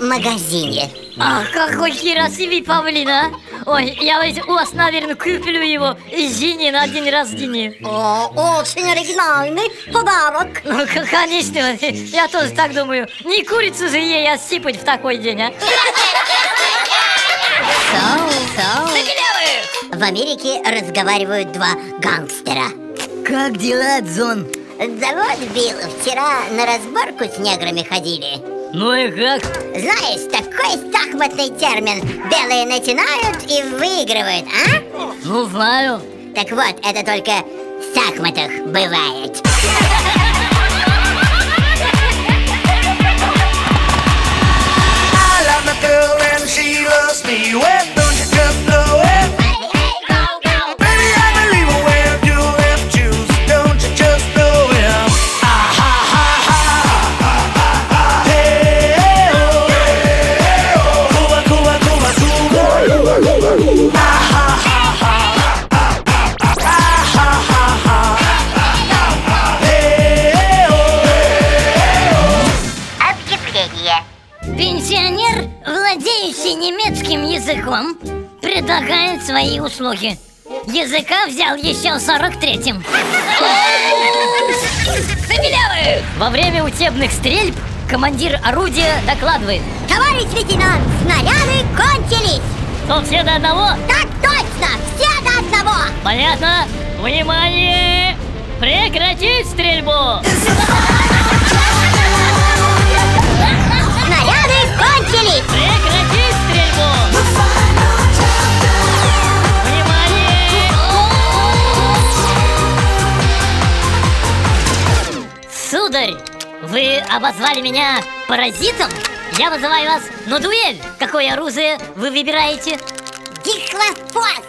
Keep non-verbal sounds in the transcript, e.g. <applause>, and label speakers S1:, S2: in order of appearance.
S1: магазине.
S2: Ах, какой красивый павлин, а! Ой, я ведь у вас, наверное, куплю его Зине на день рождения.
S1: О, очень оригинальный подарок.
S2: Ну, конечно, я тоже так думаю. Не курицу же ей осыпать в такой день, а?
S1: Соу, соу. В Америке разговаривают два гангстера.
S3: Как дела, Джон?
S1: Да вот, Билл, вчера на разборку с неграми ходили.
S3: Ну и как?
S1: Знаешь, такой шахматный термин. Белые начинают и выигрывают, а?
S3: Ну, знаю.
S1: Так вот, это только в шахматах бывает. <laughs>
S2: владеющий немецким языком, предлагает свои услуги. Языка взял еще в 43-м. Забелявы! Во время учебных стрельб командир орудия докладывает.
S1: Товарищ лейтенант, снаряды кончились.
S2: Что, все до одного?
S1: Так точно, все до одного.
S2: Понятно? Внимание! Прекратить стрельбу! Сударь, вы обозвали меня паразитом? Я вызываю вас на дуэль. Какое оружие вы выбираете?
S1: Дихлофос.